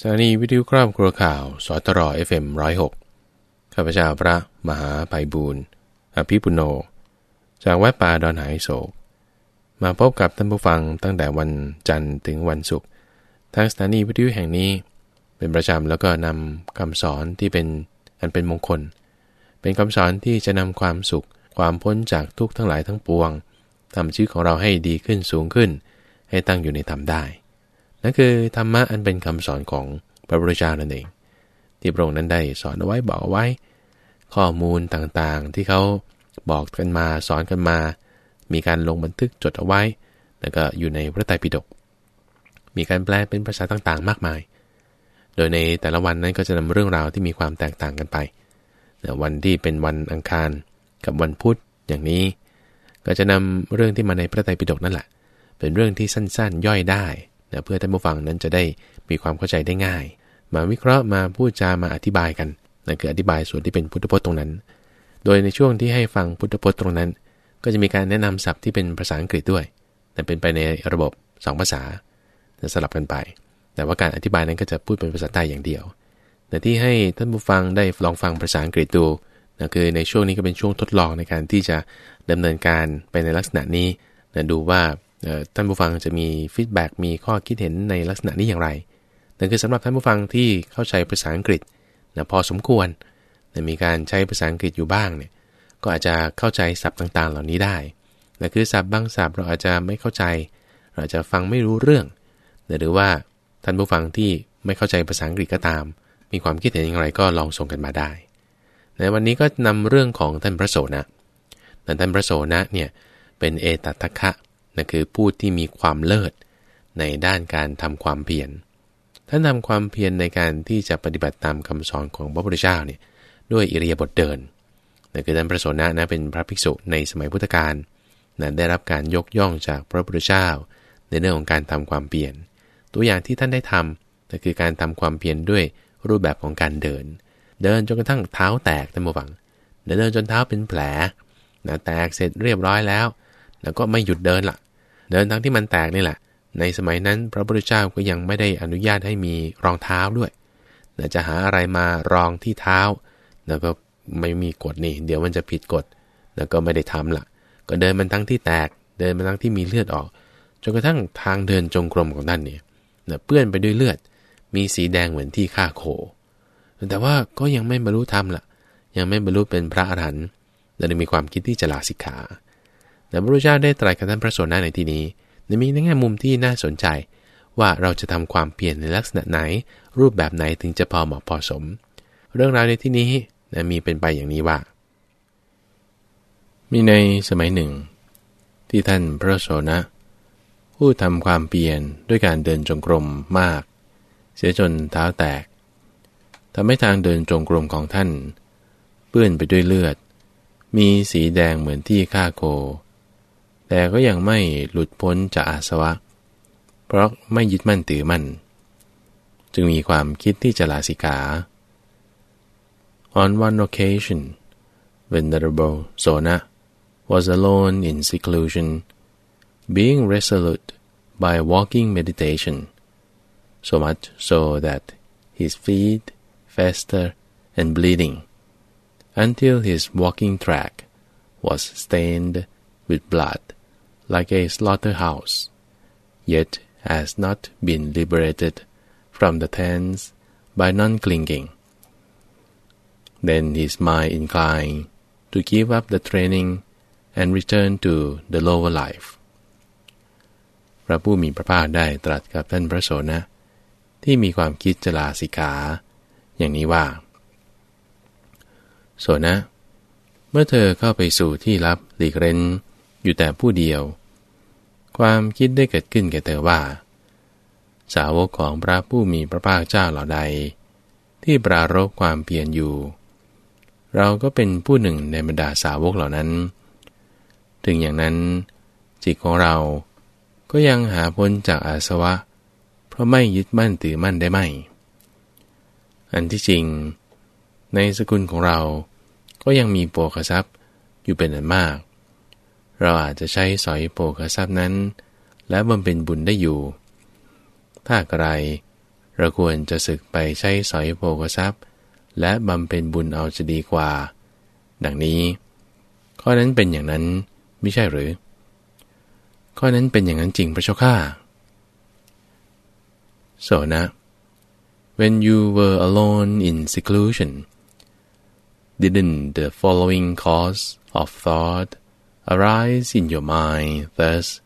สถานีวิทยุครอบครัวข่าว ส.ทร. FM ร้อยหกข้าพเจ้าพระมหาไพบูรณ์อภิปุณโณ จากวัดป่าดอนหายโศก มาพบกับท่านผู้ฟังตั้งแต่วันจันทร์ถึงวันศุกร์ทางสถานีวิทยุแห่งนี้ เป็นประจำแล้วก็นำคำสอนที่เป็นอันเป็นมงคล เป็นคำสอนที่จะนำความสุข ความพ้นจากทุกข์ทั้งหลายทั้งปวงทำชีวิตของเราให้ดีขึ้นสูงขึ้น ให้ตั้งอยู่ในธรรมได้ นั่นคือธรรมะอันเป็นคำสอนของพระพุทธเจ้านั่นเอง ที่พระองค์นั้นได้สอนเอาไว้บอกเอาไว้ ข้อมูลต่างๆ ที่เขาบอกกันมาสอนกันมา มีการลงบันทึกจดเอาไว้ แล้วก็อยู่ในพระไตรปิฎกมีการแปลเป็นภาษาต่างๆ มากมาย โดยในแต่ละวันนั้นก็จะนำเรื่องราวที่มีความแตกต่างกันไปวันที่เป็นวันอังคารกับวันพุธอย่างนี้ ก็จะนำเรื่องที่มาในพระไตรปิฎกนั่นแหละ เป็นเรื่องที่สั้นๆ ย่อยได้ นะเพื่อท่านผู้ฟังนั้นจะได้มีความเข้าใจได้ง่าย มาวิเคราะห์มาพูดจามาอธิบายกันนั่นคืออธิบายส่วนที่เป็นพุทธพจน์ตรงนั้น โดยในช่วงที่ให้ฟังพุทธพจน์ตรงนั้น ก็จะมีการแนะนำศัพท์ที่เป็นภาษาอังกฤษด้วยแต่เป็นไปในระบบ 2 ภาษาจะสลับกันไป แต่ว่าการอธิบายนั้นก็จะพูดเป็นภาษาใต้อย่างเดียว แต่ที่ให้ท่านผู้ฟังได้ลองฟังภาษาอังกฤษดูนะคือในช่วงนี้ก็เป็นช่วงทดลองในการที่จะดำเนินการไปในลักษณะนี้นะดูว่า ท่านผู้ฟังจะมี feedback มีข้อคิดเห็นในลักษณะนี้อย่างไรนั่นคือสำหรับท่านผู้ฟังที่เข้าใจภาษาอังกฤษนะพอสมควรนะมีการใช้ภาษาอังกฤษอยู่บ้างเนี่ย ก็อาจจะเข้าใจศัพท์ต่างๆ เหล่านี้ได้นะคือศัพท์บางศัพท์เราอาจจะไม่เข้าใจ เราอาจจะฟังไม่รู้เรื่องหรือว่าท่านผู้ฟังที่ไม่เข้าใจภาษาอังกฤษก็ตาม มีความคิดเห็นอย่างไรก็ลองส่งกันมาได้ในวันนี้ก็นำเรื่องของท่านพระโสนะท่านพระโสนะเนี่ยเป็นเอตัตคะ นั่นคือผู้ที่มีความเลิศในด้านการทำความเพียรท่านทำความเพียรในการที่จะปฏิบัติตามคำสอนของพระพุทธเจ้าเนี่ยด้วยอิริยาบถเดินนั่นคือท่านพระโสนะนะเป็นพระภิกษุในสมัยพุทธกาลนะได้รับการยกย่องจากพระพุทธเจ้า ในเรื่องของการทำความเพียรตัวอย่างที่ท่านได้ทำนั่นคือการทำความเพียรด้วยรูปแบบของการเดิน เดินจนกระทั่งเท้าแตกท่านผู้ฟังเดินจนเท้าเป็นแผลนะแตกเสร็จเรียบร้อยแล้ว แล้วก็ไม่หยุดเดินละ่ะ เดินทั้งที่มันแตกนี่แหละ ในสมัยนั้นพระพุทธเจ้าก็ยังไม่ได้อนุญาตให้มีรองเท้าด้วยจะหาอะไรมารองที่เท้าแล้วก็ไม่มีกฎนี่ เดี๋ยวมันจะผิดกฎ แล้วก็ไม่ได้ทำละก็เดินมันทั้งที่แตก เดินมันทั้งที่มีเลือดออก จนกระทั่งทางเดินจงกรมของท่านเนี่ยเปื้อนไปด้วยเลือด มีสีแดงเหมือนที่ฆ่าโค แต่ว่าก็ยังไม่บรรลุธรรมล่ะ ยังไม่บรรลุเป็นพระอรหันต์และมีความคิดที่จะลาสิกขา แต่พระพุทธเจ้าได้ตรัสกับท่านพระโสดาในที่นี้มีในแง่มุมที่น่าสนใจ ว่าเราจะทำความเปลี่ยนในลักษณะไหน รูปแบบไหนถึงจะพอเหมาะพอสม เรื่องราวในที่นี้นมีเป็นไปอย่างนี้ว่า มีในสมัยหนึ่ง ที่ท่านพระโสนะผู้ทำความเปลี่ยนด้วยการเดินจงกรมมาก เสียจนเท้าแตกทำให้ทางเดินจงกรมของท่าน เปื้อนไปด้วยเลือด มีสีแดงเหมือนที่ฆ่าโค แต่ก็ยังไม่หลุดพ้นจากอาสวะ เพราะไม่ยึดมั่นถือมั่น จึงมีความคิดที่จะลาสิกา On one occasion, Venerable Sona was alone in seclusion, being resolute by walking meditation, so much so that his feet fester and bleeding, until his walking track was stained with blood like a slaughterhouse, yet has not been liberated from the tents by non-clinging. Then his mind inclined to give up the training and return to the lower life. พระผู้มีพระภาคได้ตรัสกับท่านพระโสนะ ที่มีความคิดจะลาสิกขา อย่างนี้ว่า โสนะ เมื่อเธอเข้าไปสู่ที่ลับหลีกเร้น อยู่แต่ผู้เดียว ความคิดได้เกิดขึ้นแก่เธอว่า สาวกของพระผู้มีพระภาคเจ้าเหล่าใด ที่ปรารบความเพียรอยู่ เราก็เป็นผู้หนึ่งในบรรดาสาวกเหล่านั้น ถึงอย่างนั้นจิตของเราก็ยังหาพ้นจากอาสวะ เพราะไม่ยึดมั่นถือมั่นได้ไหมอันที่จริง ในสกุลของเราก็ยังมีโปกทรัพย์อยู่เป็นอันมาก เราอาจจะใช้สอยโภคทรัพย์นั้น และบำเพ็ญบุญได้อยู่ ถ้าใครเราควรจะศึกไปใช้สอยโภกทรัพย์ และบำเพ็ญบุญเอาจะดีกว่า ดังนี้ ข้อนั้นเป็นอย่างนั้นไม่ใช่หรือ ข้อนั้นเป็นอย่างนั้นจริงพระเจ้าข้าโสนะ when you were alone in seclusion didn't the following cause of thought arise in your mind thus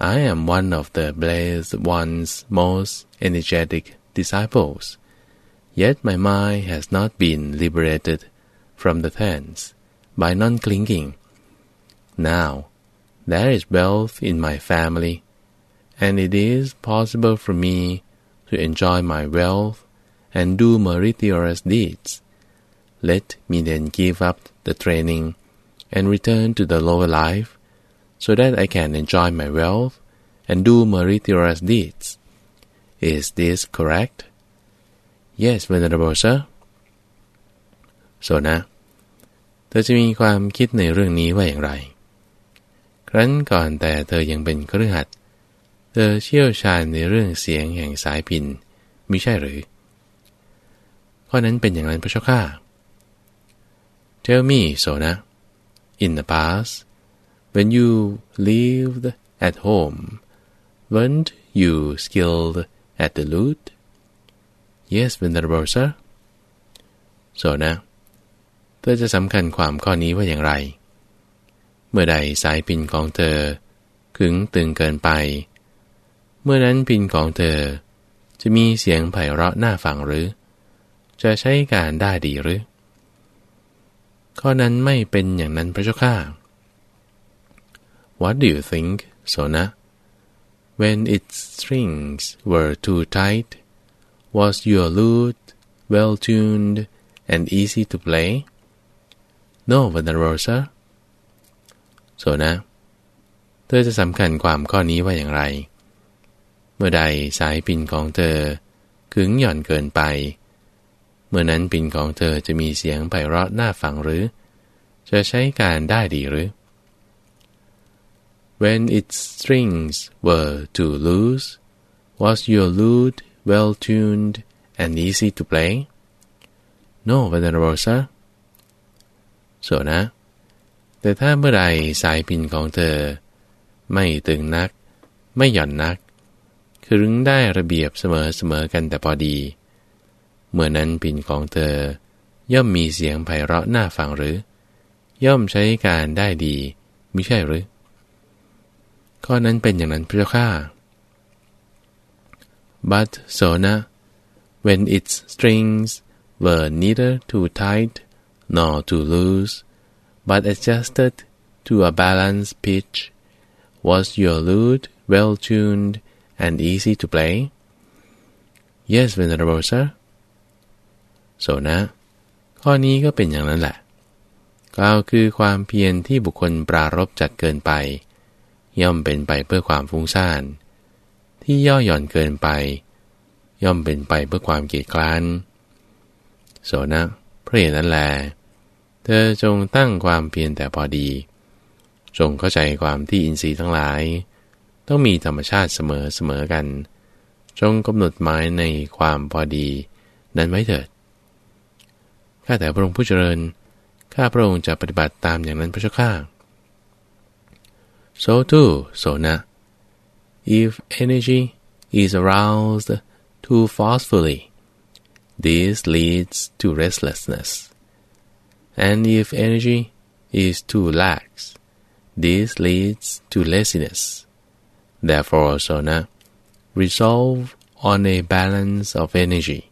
I am one of the blessed one's most energetic disciples yet my mind has not been liberated from the tense by non-clinging now there is wealth in my family and it is possible for me to enjoy my wealth and do meritorious deeds. Let me then give up the training and return to the lower life, so that I can enjoy my wealth and do meritorious deeds. Is this correct? Yes, Venerable Sir. โซนะเธอจะมีความคิดในเรื่องนี้ว่าอย่างไร ครั้นก่อนแต่เธอยังเป็นเครือขัดเธอเชี่ยวชาญในเรื่องเสียงแห่งสายพินมิใช่หรือ ข้อนั้นเป็นอย่างนั้นพระเจ้าข้า Tell me, Sona, in the past, when you lived at home, weren't you skilled at the lute? Yes, Venerable sir. Sona, เธอจะสำคัญความข้อนี้ว่าอย่างไร เมื่อใดสายพินของเธอขึงตึงเกินไป เมื่อนั้นพินของเธอ จะมีเสียงไพเราะน่าฟังหรือ จะใช้การได้ดีหรือ ข้อนั้นไม่เป็นอย่างนั้นพระเจ้าข้า What do you think, Sona? When its strings were too tight, was your lute well tuned and easy to play? No, Venerable sir. Sona เธอจะสำคัญความข้อนี้ว่าอย่างไร เมื่อใดสายปินของเธอขึงหย่อนเกินไปเมื่อนั้นปินของเธอจะมีเสียงไพเราะน่าฟังหรือ จะใช้การได้ดีหรือ When its strings were too loose was your lute well tuned and easy to play No venerable sir ส่วนนะ แต่ถ้าเมื่อใดสายปินของเธอ ไม่ตึงนัก ไม่หย่อนนัก คือรึงได้ระเบียบเสมอเสมอกันแต่พอดีเเมื่อนั้นปิ่นของเธอย่อมมีเสียงไพเราะน่าฟังหรือ ย่อมใช้การได้ดีไม่ใช่หรือ ข้อนั้นเป็นอย่างนั้นพระเจ้าข้า but Sona when its strings were neither too tight nor too loose but adjusted to a balanced pitch was your lute well tuned and easy to play? Yes, Venerable sir. So นะ ข้อนี้ก็เป็นอย่างนั้นแหละกล่าวคือความเพียรที่บุคคลปรารบจัดเกินไป ย่อมเป็นไปเพื่อความฟุ้งซ่าน ที่ย่อหย่อนเกินไป ย่อมเป็นไปเพื่อความเกียจคร้านโสนะเพราะเหตุนั้นแล เธอจงตั้งความเพียรแต่พอดี จงเข้าใจความที่อินทรีย์ทั้งหลาย ต้องมีธรรมชาติเสมอเสมอกัน จงกำหนดหมายในความพอดี นั้นไว้เถิด ข้าแต่พระองค์ผู้เจริญ ข้าพระองค์จะปฏิบัติตามอย่างนั้นพระเจ้าข้า so too so na if energy is aroused too forcefully this leads to restlessness and if energy is too lax this leads to laziness Therefore, Sona, resolve on a balance of energy,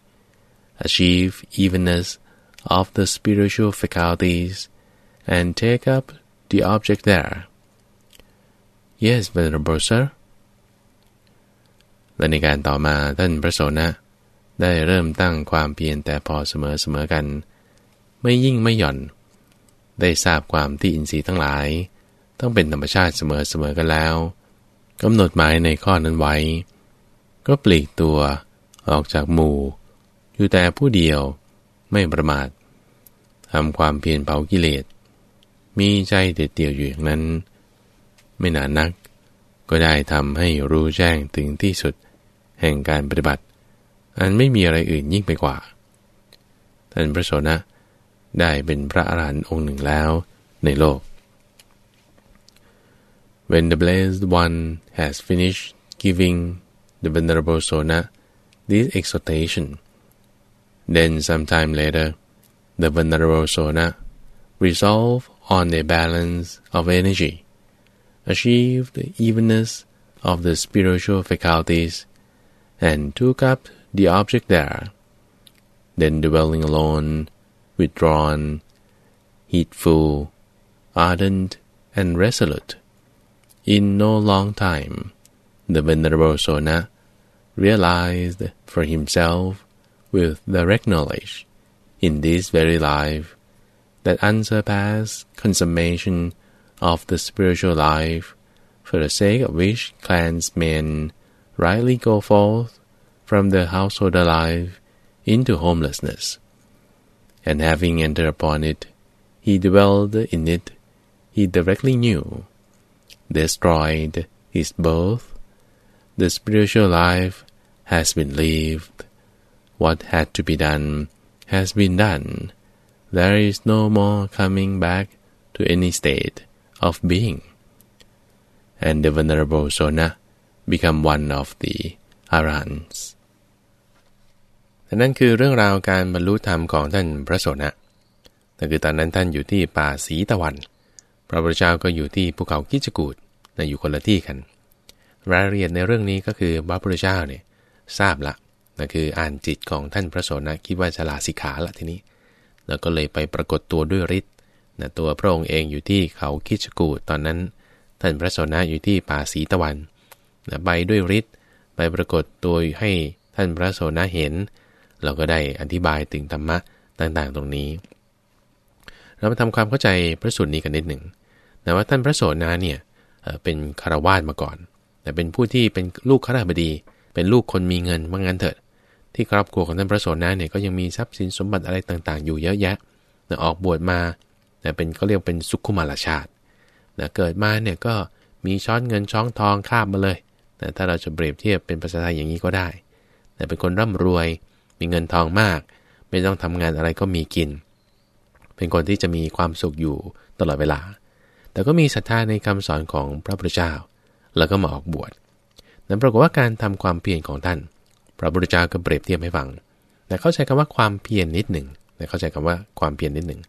achieve evenness of the spiritual faculties, and take up the object there. Yes, Venerable Sir. และในการต่อมาท่านพระโสนะได้เริ่มตั้งความเพียรแต่พอเสมอเสมอกัน ไม่ยิ่งไม่หย่อน ได้ทราบความที่อินทรีย์ทั้งหลาย ต้องเป็นธรรมชาติเสมอเสมอกันแล้วกำหนดหมายในข้อนั้นไว้ ก็ปลีกตัวออกจากหมู่ อยู่แต่ผู้เดียว ไม่ประมาททำความเพียรเผากิเลส มีใจเด็ดเดี่ยวอยู่อย่างนั้น ไม่นานนัก ก็ได้ทำให้รู้แจ้งถึงที่สุด แห่งการปฏิบัติ อันไม่มีอะไรอื่นยิ่งไปกว่า ท่านพระโสนะได้เป็นพระอรหันต์องค์หนึ่งแล้วในโลก When the blessed one has finished giving the venerable Sona this exhortation, then sometime later, the venerable Sona resolved on a balance of energy, achieved the evenness of the spiritual faculties, and took up the object there. Then dwelling alone, withdrawn, heedful, ardent, and resolute, in no long time, the venerable Sona realized for himself with direct knowledge, in this very life, that unsurpassed consummation of the spiritual life, for the sake of which clansmen rightly go forth from the householder life into homelessness. And having entered upon it, he dwelled in it, he directly knew, destroyed his birth, the spiritual life has been lived, what had to be done has been done, there is no more coming back to any state of being. And the venerable Sona become one of the arahants. นั่นคือเรื่องราวการบรรลุธรรมของท่านพระโสนะนั่นคือตอนนั้นท่านอยู่ที่ป่าสีตะวัน พระพุทธเจ้าก็อยู่ที่ภูเขากิจกูดนะอยู่คนละที่กัน รายละเอียดในเรื่องนี้ก็คือพระพุทธเจ้าเนี่ยทราบละ นั่นคืออ่านจิตของท่านพระโสนะคิดว่าจะลาสิกขาละทีนี้ แล้วก็เลยไปปรากฏตัวด้วยฤทธิ์นะตัวพระองค์เองอยู่ที่เขาคิจกูตอนนั้น ท่านพระโสนะอยู่ที่ป่าสีตะวันนะไปด้วยฤทธิ์ไปปรากฏตัวให้ท่านพระโสนะเห็น เราก็ได้อธิบายถึงธรรมะต่างๆ ตรงนี้ เรามาทำความเข้าใจพระสูตรนี้กันนิดหนึ่งนะว่าท่านพระโสนาเนี่ยเป็นคารวาสมาก่อน แต่เป็นผู้ที่เป็นลูกข้าราชบดี เป็นลูกคนมีเงินว่างั้นเถิด ที่ครอบครัวของท่านพระโสนาเนี่ยก็ยังมีทรัพย์สินสมบัติอะไรต่างๆ อยู่เยอะแยะนะออกบวชมานะเป็นเขาเรียกเป็นสุขุมาลชาตินะเกิดมาเนี่ยก็มีช้อนเงินช้องทองคาบมาเลยนะถ้าเราจะเปรียบเทียบเป็นภาษาไทยอย่างนี้ก็ได้แต่เป็นคนร่ำรวย มีเงินทองมาก ไม่ต้องทำงานอะไรก็มีกิน เป็นคนที่จะมีความสุขอยู่ตลอดเวลา แต่ก็มีศรัทธาในคำสอนของพระพุทธเจ้า แล้วก็มาออกบวชนั้นปรากฏว่าการทำความเพียรของท่าน พระพุทธเจ้าก็เปรียบเทียบให้ฟังแต่เข้าใจคำว่าความเพียรนนิดหนึ่งแต่เข้าใจคำว่าความเพียรนนิดหนึ่ง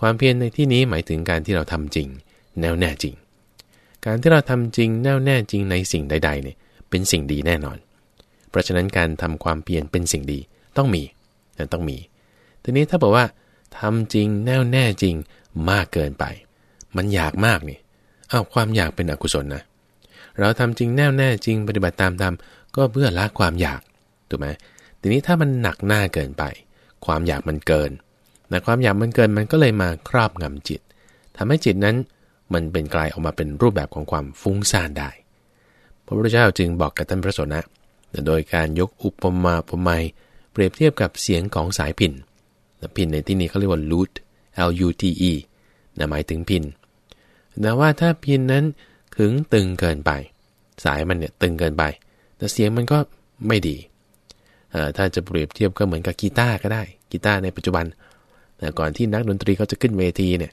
ความเพียรในที่นี้หมายถึงการที่เราทำจริง แน่วแน่จริง การที่เราทำจริงแน่วแน่จริงในสิ่งใดๆเนี่ยเป็นสิ่งดีแน่นอน เพราะฉะนั้นการทำความเพียรเป็นสิ่งดีต้องมีนะต้องมี ทีนี้ถ้าบอกว่าทำจริงแน่วแน่จริงมากเกินไป มันอยากมากนี่อ้าวความอยากเป็นอกุศลนะ เราทำจริงแน่วแน่จริงปฏิบัติตามตามก็เพื่อละความอยาก ถูกไหมทีนี้ถ้ามันหนักหน้าเกินไป ความอยากมันเกินนะความอยากมันเกินมันก็เลยมาครอบงำจิตทำให้จิตนั้นมันเป็นกลายออกมาเป็นรูปแบบของความฟุ้งซ่านได้ พระพุทธเจ้าจึงบอกกับท่านพระสนะโดยการยกอุปมาอุปไมยเปรียบเทียบกับเสียงของสายพินพินในที่นี้เขาเรียกว่า lute L U T E นะหมายถึงพินนะว่าถ้าพินนั้นขึงตึงเกินไป สายมันเนี่ยตึงเกินไป แต่เสียงมันก็ไม่ดี ถ้าจะเปรียบเทียบก็เหมือนกับกีตาร์ก็ได้กีตาร์ในปัจจุบันแต่ก่อนที่นักดนตรีเขาจะขึ้นเวทีเนี่ย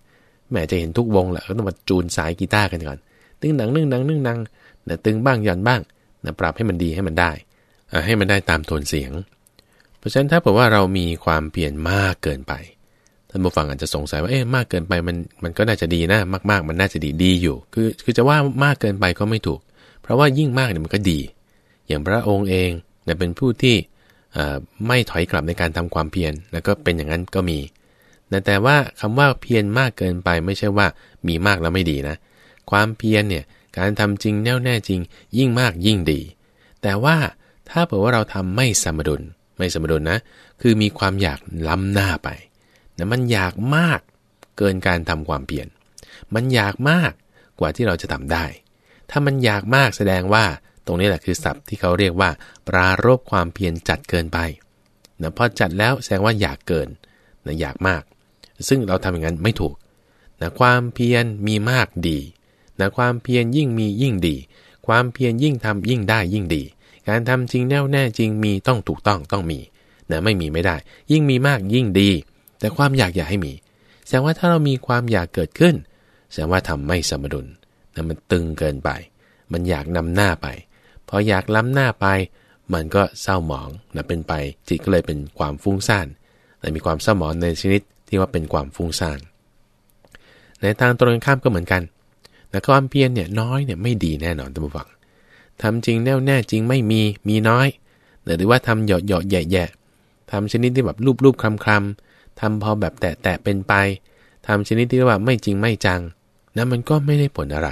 แม่จะเห็นทุกวงแหละก็ต้องมาจูนสายกีตาร์กันก่อนตึงหนังนึ่งนังนึ่งนังนะตึงบ้างหย่อนบ้างนะปรับให้มันดีให้มันได้ให้มันได้ตามโทนเสียง เพราะฉะนั้นถ้าบอกว่าเรามีความเปลี่ยนมากเกินไปท่านผู้ฟังอาจจะสงสัยว่าเอ๊ะมากเกินไปมันมันก็น่าจะดีนะมากๆ มันน่าจะดีดีอยู่ คือคือจะว่ามากเกินไปก็ไม่ถูก เพราะว่ายิ่งมากเนี่ยมันก็ดี อย่างพระองค์เองเนี่ยเป็นผู้ที่ ไม่ถอยกลับในการทำความเพียรแล้วก็เป็นอย่างนั้นก็มี แต่ว่าคำว่าเพียรมากเกินไปไม่ใช่ว่ามีมากแล้วไม่ดีนะ ความเพียรเนี่ยการทำจริงแน่วแน่จริง ยิ่งมากยิ่งดี แต่ว่าถ้าเผื่อว่าเราทำไม่สมดุลไม่สมดุลนะ คือมีความอยากล้ำหน้าไปนะมันอยากมากเกินการทำความเปลี่ยนมันอยากมากกว่าที่เราจะทำได้ ถ้ามันอยากมากแสดงว่า รงนี้แหละคือศัพท์ที่เขาเรียกว่า ปรารบความเพียรจัดเกินไปนะพอจัดแล้วแสดงว่าอยากเกินนะอยากมาก ซึ่งเราทำอย่างนั้นไม่ถูกนะความเพียรมีมากดีนะความเพียรยิ่งมียิ่งดี ความเพียรยิ่งทำยิ่งได้ยิ่งดี การทำจริงแน่วแน่จริงมีต้องถูกต้องต้องมีนะไม่มีไม่ได้ ยิ่งมีมากยิ่งดี แต่ความอยากอย่าให้มี แสดงว่าถ้าเรามีความอยากเกิดขึ้น แสดงว่าทำไม่สมดุลนะมันตึงเกินไป มันอยากนำหน้าไป พออยากล้ำหน้าไป มันก็เศร้าหมองนะเป็นไป จิตก็เลยเป็นความฟุ้งซ่านแต่มีความเศร้าหมองในชนิดที่ว่าเป็นความฟุ้งซ่านในทางตรงข้ามก็เหมือนกันแต่ความเพียรเนี่ยน้อยเนี่ยไม่ดีแน่นอนท่านผู้ฟังทำจริงแน่วแน่จริงไม่มีมีน้อย หรือว่าทำหยอดหยอดแย่แย่ทำชนิดที่แบบรูปรูปคลำคลำทำพอแบบแตะแตะเป็นไปทำชนิดที่ว่าไม่จริงไม่จังนะมันก็ไม่ได้ผลอะไร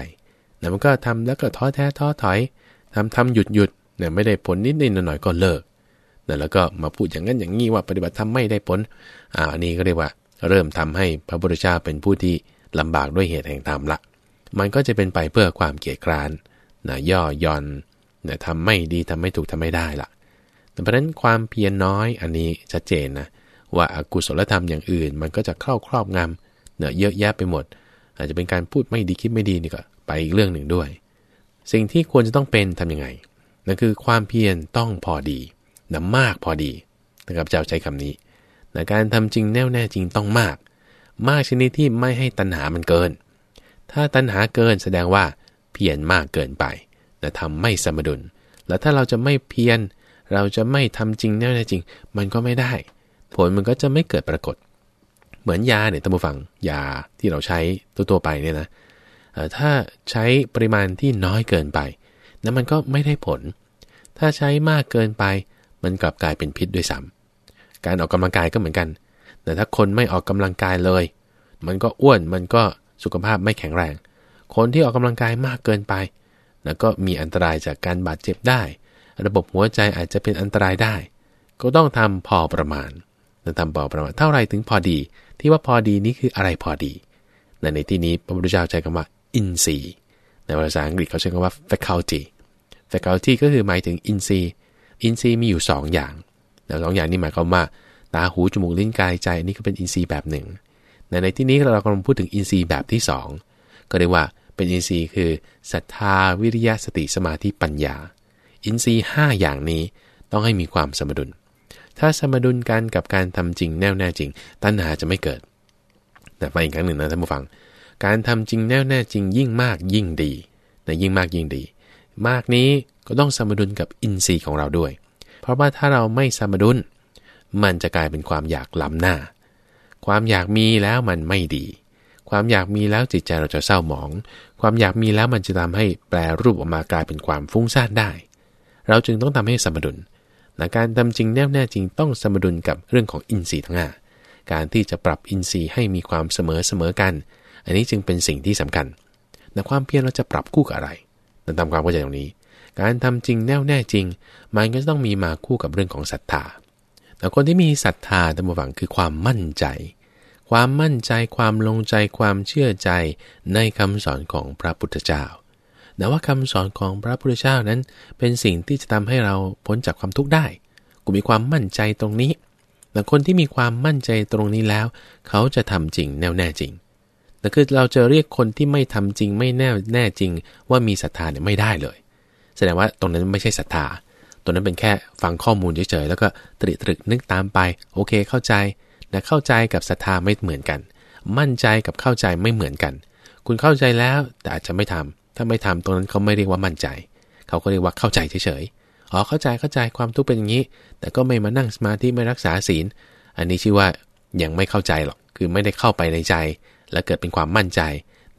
นะมันก็ทำแล้วก็ท้อแท้ท้อถอย ทำทำหยุดหยุดเนี่ยไม่ได้ผลนิดนิดหน่อยก็เลิกนะแล้วก็มาพูดอย่างนั้นอย่างนี้ว่าปฏิบัติทำไม่ได้ผลอ่าอันนี้ก็เรียกว่า เริ่มทำให้พระพุทธเจ้าเป็นผู้ที่ลำบากด้วยเหตุแห่งธรรมละ มันก็จะเป็นไปเพื่อความเกียดคร้านนะย่อย่อนนะทำไม่ดีทำไม่ถูกทำไม่ได้ละแต่เพราะฉะนั้นความเพียรน้อยอันนี้ชัดเจนนะว่าอากุศลธรรมอย่างอื่น มันก็จะเข้าครอบงำเนะเยอะแยะไปหมด อาจจะเป็นการพูดไม่ดีคิดไม่ดีนี่ก็ไปอีกเรื่องหนึ่งด้วย สิ่งที่ควรจะต้องเป็นทํำยังไงนั่นคือความเพียรต้องพอดีนะมากพอดีนะครับเจ้าใช้คำนี้แต่การทำจริงแน่วแน่จริงต้องมาก มากชนิดที่ไม่ให้ตัณหามันเกิน ถ้าตัณหาเกินแสดงว่าเพียรมากเกินไปแต่ทำไม่สมดุล แล้วถ้าเราจะไม่เพียรเราจะไม่ทำจริงแน่วแน่จริง มันก็ไม่ได้ ผลมันก็จะไม่เกิดปรากฏ เหมือนยาเนี่ยตั้งผู้ฟังยาที่เราใช้ตัวตัวไปเนี่ยนะ ถ้าใช้ปริมาณที่น้อยเกินไปนั้นมันก็ไม่ได้ผล ถ้าใช้มากเกินไป มันกลับกลายเป็นพิษด้วยซ้ำการออกกำลังกายก็เหมือนกัน แต่ถ้าคนไม่ออกกำลังกายเลย มันก็อ้วน มันก็สุขภาพไม่แข็งแรง คนที่ออกกำลังกายมากเกินไป แล้วก็มีอันตรายจากการบาดเจ็บได้ ระบบหัวใจอาจจะเป็นอันตรายได้ ก็ต้องทำพอประมาณทำพอประมาณเท่าไรถึงพอดี ที่ว่าพอดีนี้คืออะไรพอดี ในที่นี้พระพุทธเจ้าใช้คำว่า in ซีในภาษาอังกฤษเขาใช้คำว่า faculty faculty ก็คือหมายถึง in ซี in ซีมีอยู่ 2 อย่างแล้วสองอย่างนี้หมายความว่าตาหูจมูกลิ้นกายใจนี่ก็เป็นอินทรีย์แบบหนึ่งในที่นี้เรากำลังพูดถึงอินทรีย์แบบที่ 2 ก็เรียกว่าเป็นอินทรีย์คือศรัทธาวิริยะสติสมาธิปัญญา อินทรีย์ 5 อย่างนี้ต้องให้มีความสมดุล ถ้าสมดุลกันกับการทำจริงแน่วแน่จริง ตัณหาจะไม่เกิด แต่ไปอีกครั้งหนึ่งนะท่านผู้ฟัง การทำจริงแน่วแน่จริงยิ่งมากยิ่งดีนะยิ่งมากยิ่งดี มากนี้ก็ต้องสมดุลกับอินทรีย์ของเราด้วย เพราะว่าถ้าเราไม่สมดุล มันจะกลายเป็นความอยากล้ำหน้า ความอยากมีแล้วมันไม่ดี ความอยากมีแล้วจิตใจเราจะเศร้าหมอง ความอยากมีแล้วมันจะทำให้แปลรูปออกมากลายเป็นความฟุ้งซ่านได้ เราจึงต้องทำให้สมดุลนะการทำจริงแน่วแน่จริงต้องสมดุลกับเรื่องของอินทรีย์ทั้งห้าการที่จะปรับอินทรีย์ให้มีความเสมอเสมอกัน อันนี้จึงเป็นสิ่งที่สำคัญแต่ความเพียรเราจะปรับคู่กับอะไรนั่นตามความเข้าใจตรงนี้ การทำจริงแน่วแน่จริง มันก็ต้องมีมาคู่กับเรื่องของศรัทธา แต่คนที่มีศรัทธาตามหวังคือความมั่นใจ ความมั่นใจ ความลงใจ ความเชื่อใจในคำสอนของพระพุทธเจ้าแต่ว่าคำสอนของพระพุทธเจ้านั้น เป็นสิ่งที่จะทำให้เราพ้นจากความทุกข์ได้ กูมีความมั่นใจตรงนี้แต่คนที่มีความมั่นใจตรงนี้แล้ว เขาจะทำจริงแน่วแน่จริง แต่คือเราจะเรียกคนที่ไม่ทำจริงไม่แน่แน่จริง ว่ามีศรัทธาเนี่ยไม่ได้เลย แสดงว่าตรงนั้นไม่ใช่ศรัทธาตรงนั้นเป็นแค่ฟังข้อมูลเฉยๆแล้วก็ตริตรึกนึกตามไป โอเคเข้าใจนะเข้าใจกับศรัทธาไม่เหมือนกัน มั่นใจกับเข้าใจไม่เหมือนกัน คุณเข้าใจแล้วแต่อาจจะไม่ทำถ้าไม่ทำตรงนั้นเขาไม่เรียกว่ามั่นใจ เขาก็เรียกว่าเข้าใจเฉยๆอ๋อเข้าใจเข้าใจความทุกข์เป็นอย่างนี้ แต่ก็ไม่มานั่งสมาธิไม่รักษาศีล อันนี้ชื่อว่ายังไม่เข้าใจหรอกคือไม่ได้เข้าไปในใจ และเกิดเป็นความมั่นใจ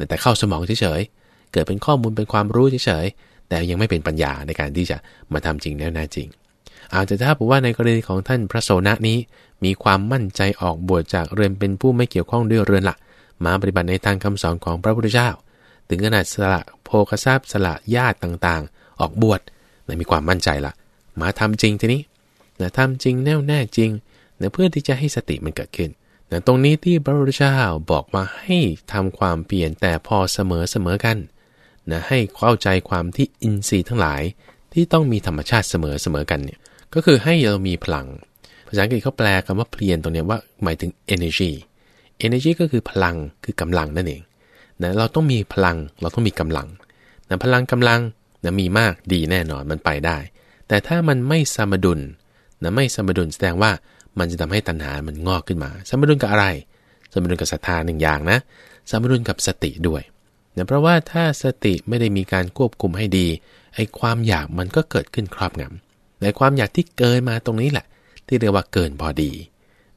แต่เข้าสมองเฉยๆ เกิดเป็นข้อมูลเป็นความรู้เฉยๆ แต่ยังไม่เป็นปัญญาในการที่จะมาทำจริงแน่จริง อาจจะถ้าบอกว่าในกรณีของท่านพระโสนะนี้ มีความมั่นใจออกบวชจากเรือนเป็นผู้ไม่เกี่ยวข้องด้วยเรือนละมาปฏิบัติในทางคำสอนของพระพุทธเจ้า ถึงขนาดสละโภคทรัพย์สละญาติต่างๆ ออกบวชมีความมั่นใจละมาทำจริงทีนี้นะทำจริงแน่วแน่จริงนะเพื่อที่จะให้สติมันเกิดขึ้น นะตรงนี้ที่พระพุทธเจ้าบอกมาให้ทำความเปลี่ยนแต่พอเสมอเสมอกันนะให้เข้าใจความที่อินทรีย์ทั้งหลายที่ต้องมีธรรมชาติเสมอเสมอกันเนี่ยก็คือให้เรามีพลัง ภาษาอังกฤษเขาแปลคำว่าเพลียนตรงนี้ว่าหมายถึง energy energy ก็คือพลังคือกำลังนั่นเองนะเราต้องมีพลังเราต้องมีกำลังนะพลังกำลังนะมีมากดีแน่นอนมันไปได้ แต่ถ้ามันไม่สมดุลนะไม่สมดุลแสดงว่า มันจะทำให้ตัณหามันงอกขึ้นมา สมดุลกับอะไร สมดุลกับศรัทธาหนึ่งอย่างนะ สมดุลกับสติด้วยเนะเพราะว่าถ้าสติไม่ได้มีการควบคุมให้ดี ไอ้ความอยากมันก็เกิดขึ้นครอบงำในความอยากที่เกินมาตรงนี้แหละ ที่เรียกว่าเกินพอดี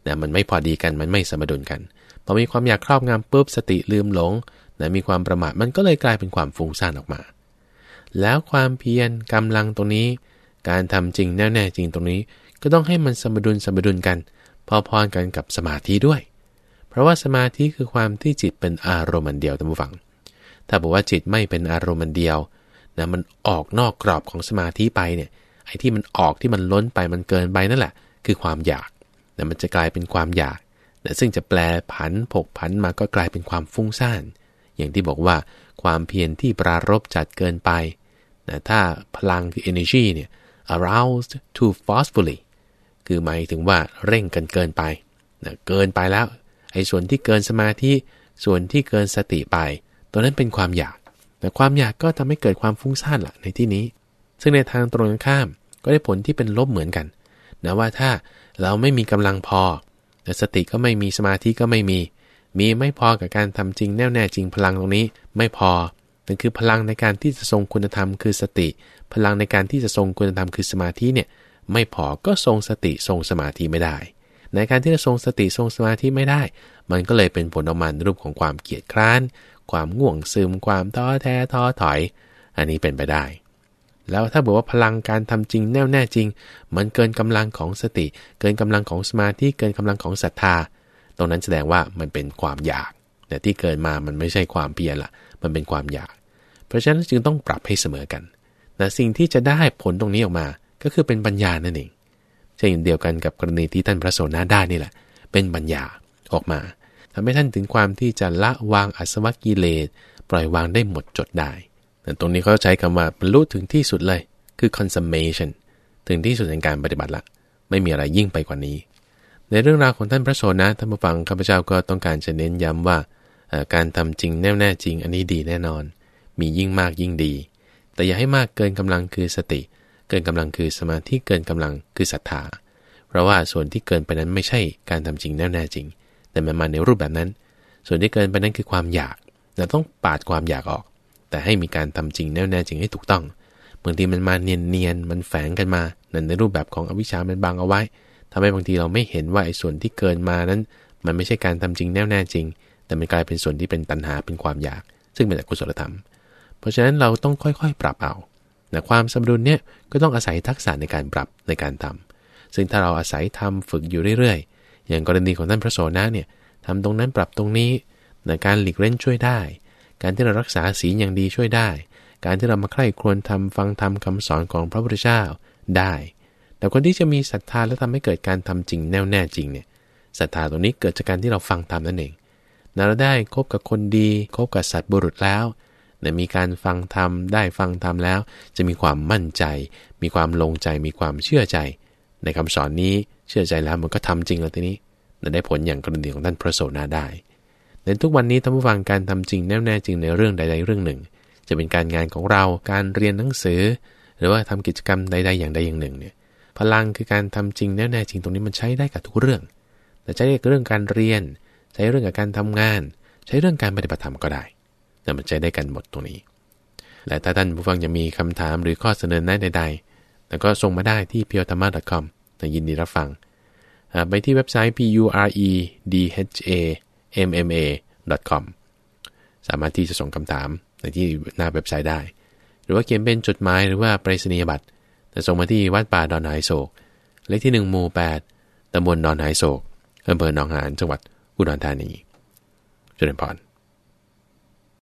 นะมันไม่พอดีกัน มันไม่สมดุลกัน พอมีความอยากครอบงำปุ๊บสติลืมหลงนะมีความประมาท มันก็เลยกลายเป็นความฟุ้งซ่านออกมา แล้วความเพียรกำลังตรงนี้ การทำจริงแน่ๆจริงตรงนี้ ก็ต้องให้มันสมดุลสมดุลกัน พอๆกันกับสมาธิด้วย เพราะว่าสมาธิคือความที่จิตเป็นอารมณ์เดียวท่านผู้ฟัง ถ้าบอกว่าจิตไม่เป็นอารมณ์เดียวนะมันออกนอกกรอบของสมาธิไปเนี่ยไอ้ที่มันออกที่มันล้นไปมันเกินไปนั่นแหละ คือความอยากแต่มันจะกลายเป็นความอยากแต่ซึ่งจะแปลผันผกผันมาก็กลายเป็นความฟุ้งซ่านอย่างที่บอกว่าความเพียรที่ปรารบจัดเกินไปนะถ้าพลังคือ energy เนี่ย aroused too forcefully คือหมายถึงว่าเร่งกันเกินไปนะเกินไปแล้ว ไอ้ส่วนที่เกินสมาธิ ส่วนที่เกินสติไป ตัวนั้นเป็นความอยาก แต่ความอยากก็ทำให้เกิดความฟุ้งซ่านละในที่นี้ ซึ่งในทางตรงกันข้ามก็ได้ผลที่เป็นลบเหมือนกันนะว่าถ้าเราไม่มีกำลังพอ แต่สติก็ไม่มีสมาธิก็ไม่มี มีไม่พอกับการทำจริงแน่วแน่จริงพลังตรงนี้ไม่พอนั่นคือพลังในการที่จะทรงคุณธรรมคือสติ พลังในการที่จะทรงคุณธรรมคือสมาธิเนี่ย ไม่พอก็ทรงสติทรงสมาธิไม่ได้ ในการที่จะทรงสติทรงสมาธิไม่ได้ มันก็เลยเป็นผลออกมาในรูปของความเกียดคร้าน ความง่วงซึม ความท้อแท้ท้อถอย อันนี้เป็นไปได้ แล้วถ้าบอกว่าพลังการทำจริงแน่วแน่จริง มันเกินกำลังของสติ เกินกำลังของสมาธิเกินกำลังของศรัทธา ตรงนั้นแสดงว่ามันเป็นความอยาก แต่ที่เกินมามันไม่ใช่ความเพียรละมันเป็นความอยาก เพราะฉะนั้นจึงต้องปรับให้เสมอกันแต่สิ่งที่จะได้ผลตรงนี้ออกมา ก็คือเป็นปัญญานั่นเองเช่นเดียวกันกับกรณีที่ท่านพระโสนาได้นี่แหละ เป็นปัญญาออกมาทำให้ท่านถึงความที่จะละวางอสวกิเลสปล่อยวางได้หมดจดได้แต่ตรงนี้เขาใช้คำว่าบรรลุถึงที่สุดเลยคือ consummation ถึงที่สุดในการปฏิบัติละ ไม่มีอะไรยิ่งไปกว่านี้ ในเรื่องราวของท่านพระโสนะท่านผู้ฟังข้าพเจ้าก็ต้องการจะเน้นย้ำว่าการทำจริงแน่แน่จริงอันนี้ดีแน่นอน มียิ่งมากยิ่งดี แต่อย่าให้มากเกินกำลังคือสติ เกินกำลังคือสมาธิเกินกำลังคือศรัทธา เพราะว่าส่วนที่เกินไปนั้นไม่ใช่การทำจริงแน่แน่จริง แต่มันมาในรูปแบบนั้น ส่วนที่เกินไปนั้นคือความอยากเราต้องปาดความอยากออก แต่ให้มีการทำจริงแน่แน่จริงให้ถูกต้องบางทีมันมาเนียนเนียนมันแฝงกันมานั่นในรูปแบบของอวิชชามันบังเอาไว้ทำให้บางทีเราไม่เห็นว่าไอ้ส่วนที่เกินมานั้น มันไม่ใช่การทำจริงแน่แน่จริง แต่มันกลายเป็นส่วนที่เป็นตัณหาเป็นความอยาก ซึ่งเป็นอกุศลธรรม เพราะฉะนั้นเราต้องค่อยๆ ปรับเอา แต่ความสมดุลเนี่ยก็ต้องอาศัยทักษะในการปรับในการทำซึ่งถ้าเราอาศัยทำฝึกอยู่เรื่อยๆ อย่างกรณีของท่านพระโสนะเนี่ยทำตรงนั้นปรับตรงนี้ในการหลีกเล่นช่วยได้ การที่เรารักษาศีลอย่างดีช่วยได้ การที่เรามาใคร่ครวญทำฟังธรรมคาสอนของพระพุทธเจ้าได้ แต่คนที่จะมีศรัทธาและทำให้เกิดการทำจริงแน่วแน่จริงเนี่ยศรัทธาตรงนี้เกิดจากการที่เราฟังธรรมนั่นเองเราได้คบกับคนดีคบกับสัตว์บุรุษแล้ว แต่มีการฟังธรรมได้ฟังธรรมแล้ว จะมีความมั่นใจ มีความลงใจมีความเชื่อใจ ในคำสอนนี้เชื่อใจแล้วมันก็ทำจริงแล้วทีนี้ได้ผลอย่างกรณีของท่านพระโสนาได้ในทุกวันนี้ท่านผู้ฟังการทำจริงแน่แน่จริงในเรื่องใด ๆ เรื่องหนึ่ง จะเป็นการงานของเราการเรียนหนังสือ หรือว่าทำกิจกรรมใด ๆ อย่างใดอย่างหนึ่งเนี่ยพลังคือการทำจริงแน่แน่จริงตรงนี้มันใช้ได้กับทุกเรื่อง แต่ใช้เรื่องการเรียน ใช้เรื่องกับการทำงาน ใช้เรื่องการปฏิบัติธรรมก็ได้ แต่มันใช้ได้กันหมดตรงนี้ และถ้าท่านผู้ฟังจะมีคำถามหรือข้อเสนอแนะใดๆแล้วก็ส่งมาได้ที่ p u r e t h a m a c o m แต่ยินดีรับฟัง ไปที่เว็บไซต์ p u r e d h a m m a com สามารถที่จะส่งคำถามในที่หน้าเว็บไซต์ได้ หรือว่าเขียนเป็นจดหมายหรือว่าไปรษณียบัตรจะส่งมาที่วัดป่าดอนหโศกเลขที่ 1 หมู่ 8ตำบลดอนหโศกอำเภอหนองหานจังหวัดอุดรธานีเจริญพร